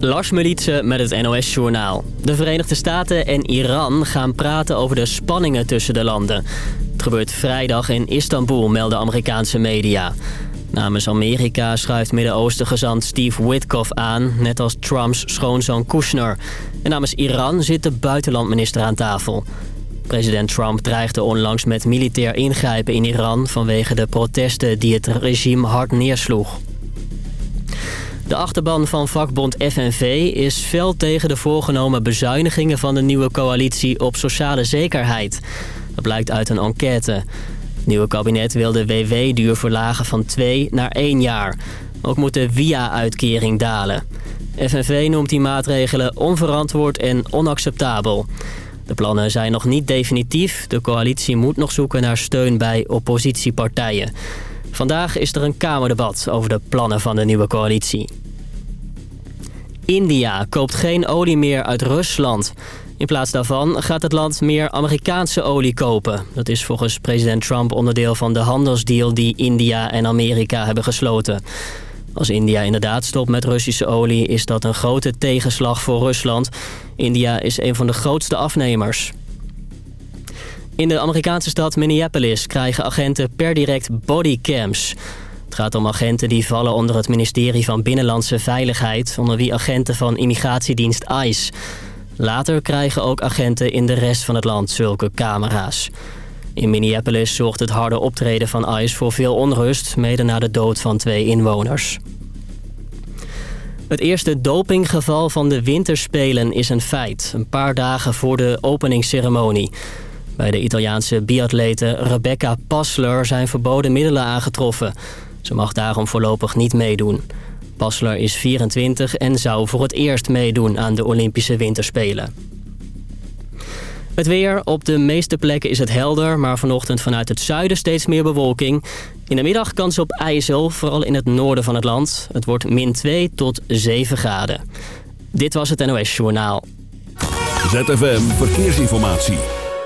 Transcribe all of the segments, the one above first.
Lars Melitse met het NOS-journaal. De Verenigde Staten en Iran gaan praten over de spanningen tussen de landen. Het gebeurt vrijdag in Istanbul, melden Amerikaanse media. Namens Amerika schuift Midden-Oosten gezant Steve Witkoff aan... net als Trumps schoonzoon Kushner. En namens Iran zit de buitenlandminister aan tafel. President Trump dreigde onlangs met militair ingrijpen in Iran... vanwege de protesten die het regime hard neersloeg. De achterban van vakbond FNV is fel tegen de voorgenomen bezuinigingen van de nieuwe coalitie op sociale zekerheid. Dat blijkt uit een enquête. Het nieuwe kabinet wil de WW-duur verlagen van 2 naar 1 jaar. Ook moet de via-uitkering dalen. FNV noemt die maatregelen onverantwoord en onacceptabel. De plannen zijn nog niet definitief. De coalitie moet nog zoeken naar steun bij oppositiepartijen. Vandaag is er een Kamerdebat over de plannen van de nieuwe coalitie. India koopt geen olie meer uit Rusland. In plaats daarvan gaat het land meer Amerikaanse olie kopen. Dat is volgens president Trump onderdeel van de handelsdeal die India en Amerika hebben gesloten. Als India inderdaad stopt met Russische olie is dat een grote tegenslag voor Rusland. India is een van de grootste afnemers. In de Amerikaanse stad Minneapolis krijgen agenten per direct bodycams. Het gaat om agenten die vallen onder het ministerie van Binnenlandse Veiligheid... onder wie agenten van immigratiedienst ICE. Later krijgen ook agenten in de rest van het land zulke camera's. In Minneapolis zorgt het harde optreden van ICE voor veel onrust... mede na de dood van twee inwoners. Het eerste dopinggeval van de winterspelen is een feit. Een paar dagen voor de openingsceremonie... Bij de Italiaanse biatlete Rebecca Passler zijn verboden middelen aangetroffen. Ze mag daarom voorlopig niet meedoen. Passler is 24 en zou voor het eerst meedoen aan de Olympische Winterspelen. Het weer. Op de meeste plekken is het helder, maar vanochtend vanuit het zuiden steeds meer bewolking. In de middag kans op ijzel, vooral in het noorden van het land. Het wordt min 2 tot 7 graden. Dit was het NOS Journaal. ZFM Verkeersinformatie.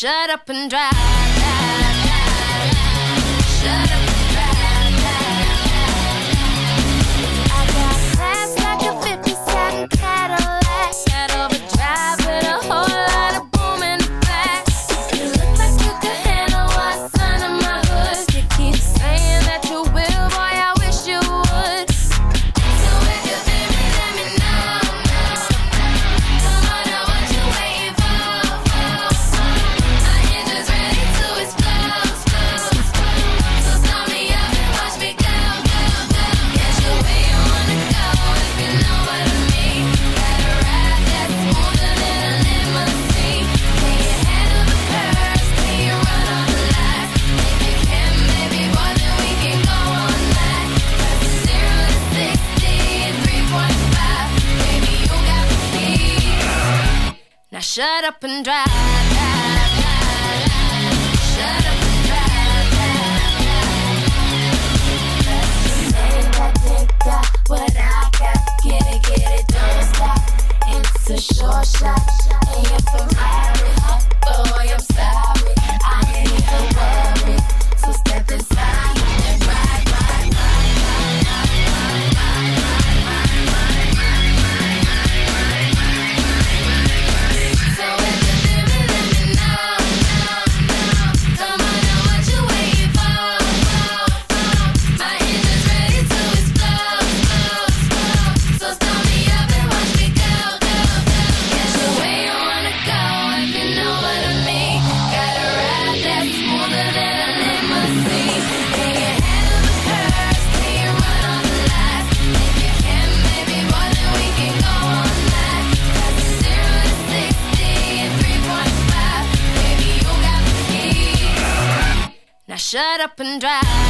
Shut up and drive. shut up and drive.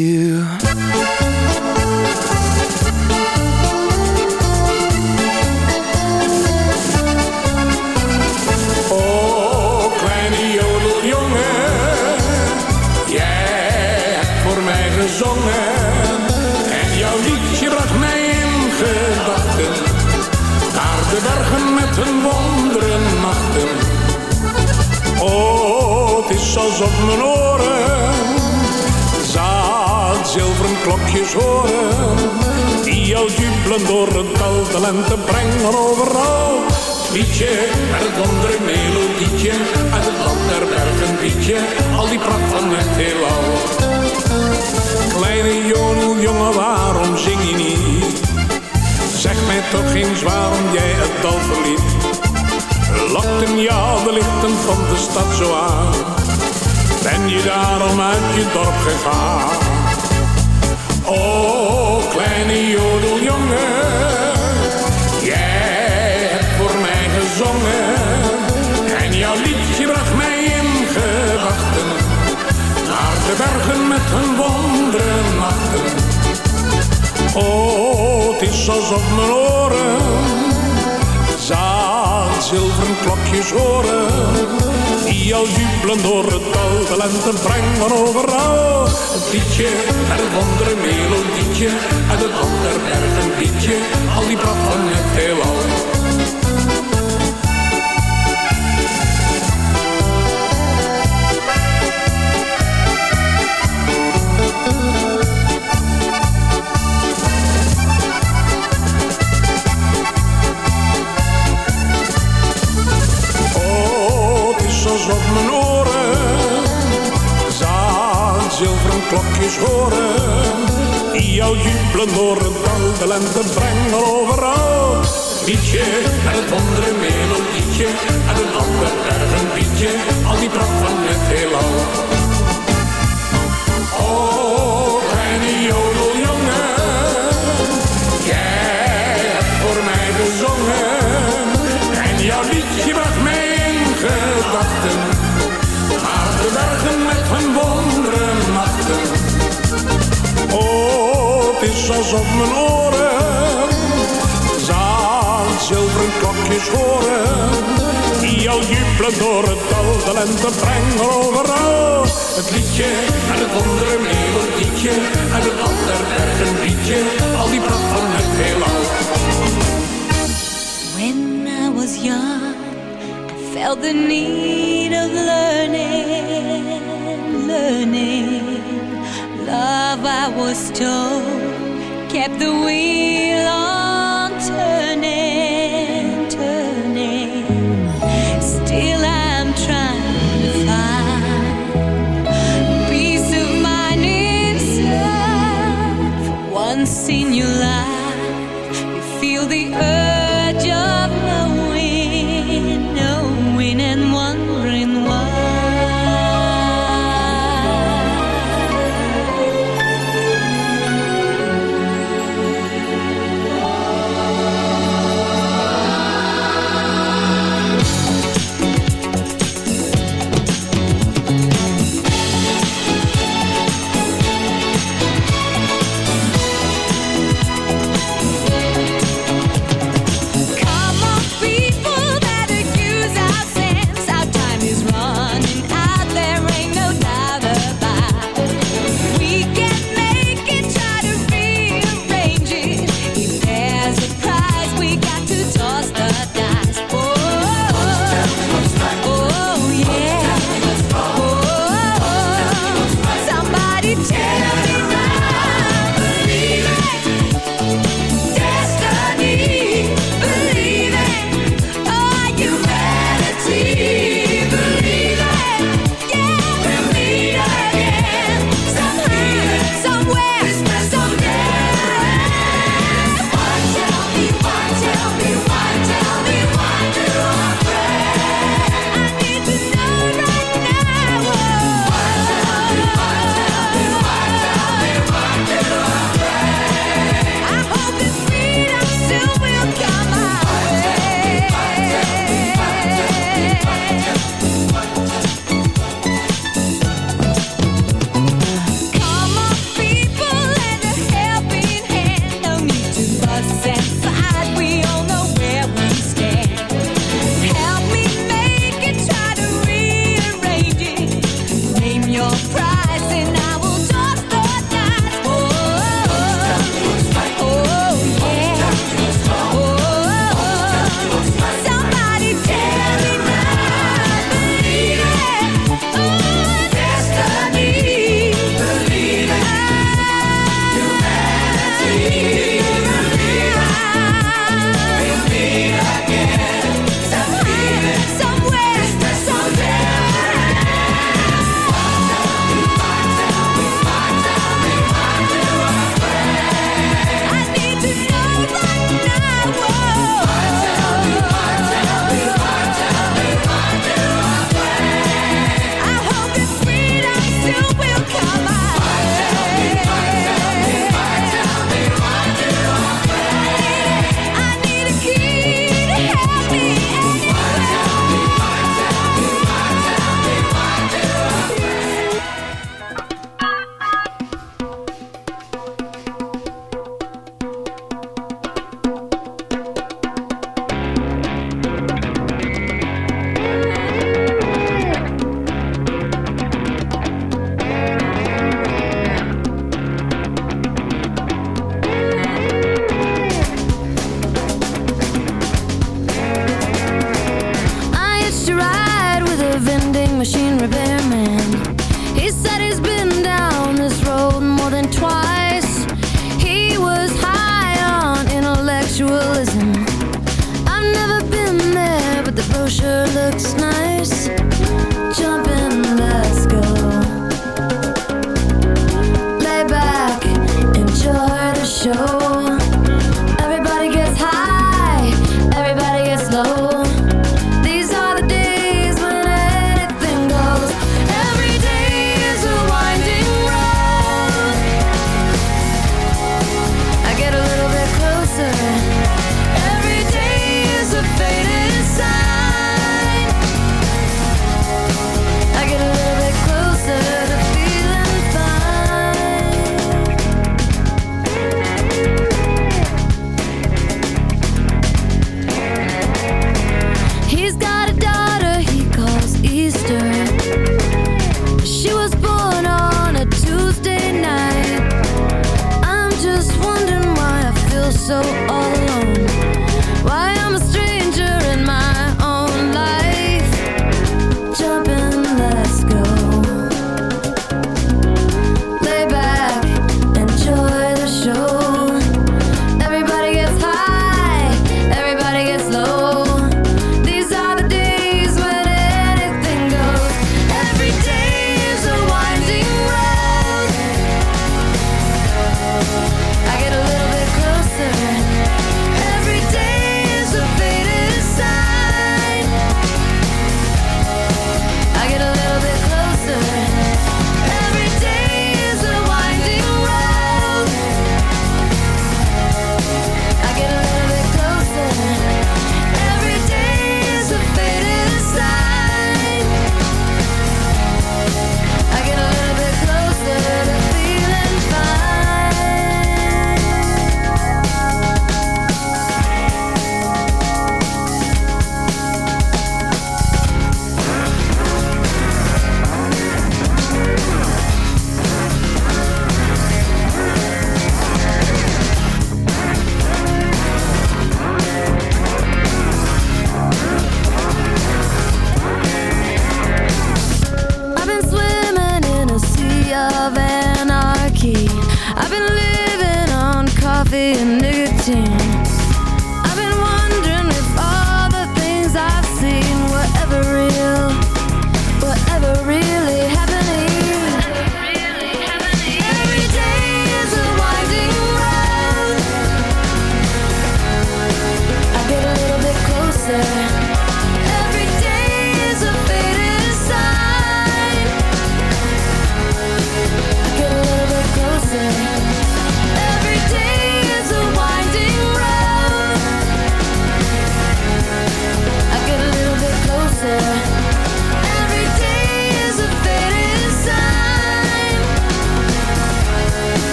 lente brengen overal. Liedje met het wondere melodietje, uit het land der bergen liedje, al die pracht van het heelal. Kleine jodeljongen, waarom zing je niet? Zeg mij toch eens waarom jij het dal verliet. Lokten jou de lichten van de stad zo aan? Ben je daarom uit je dorp gegaan? Oh, kleine jodeljongen, de bergen met hun wonderen nachten. Oh, het is alsof mijn oren zaad zilveren klokjes horen. Die al jubelen door het dal, de lente brengen overal. Het liedje met het wondere melodietje, uit het land der bergen al die pracht van het heelal. Zilveren klokjes horen. Die jou jubelen door het de lente brengen overal. Liedje met het wondere melodietje, uit een ander bergen liedje, al die pracht van het heelal. Oh, alsof mijn oren zaad zilveren klokjes horen. Die al jubelen door het dal. De lente brengt overal. Het liedje en het andere melodietje. En het ander berg een liedje. Al die pracht van het heelal. When I was young, I felt the need of learning, learning. Love, I was told, kept the wheel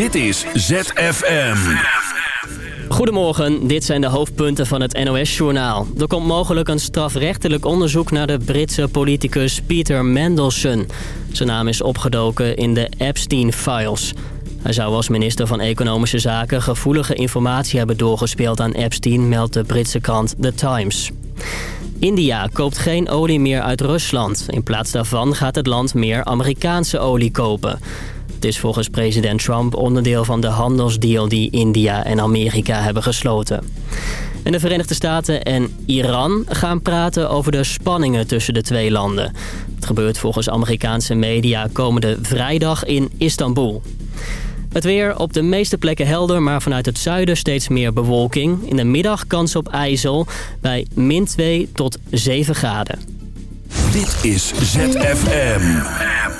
Dit is ZFM. Goedemorgen, dit zijn de hoofdpunten van het NOS-journaal. Er komt mogelijk een strafrechtelijk onderzoek naar de Britse politicus Peter Mandelson. Zijn naam is opgedoken in de Epstein-files. Hij zou als minister van Economische Zaken gevoelige informatie hebben doorgespeeld aan Epstein, meldt de Britse krant The Times. India koopt geen olie meer uit Rusland. In plaats daarvan gaat het land meer Amerikaanse olie kopen. Het is volgens president Trump onderdeel van de handelsdeal die India en Amerika hebben gesloten. En de Verenigde Staten en Iran gaan praten over de spanningen tussen de twee landen. Het gebeurt volgens Amerikaanse media komende vrijdag in Istanbul. Het weer op de meeste plekken helder, maar vanuit het zuiden steeds meer bewolking. In de middag kans op ijzel bij min 2 tot 7 graden. Dit is ZFM.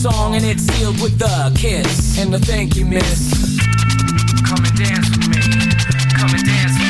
song, and it's sealed with a kiss and a thank you, miss. Come and dance with me. Come and dance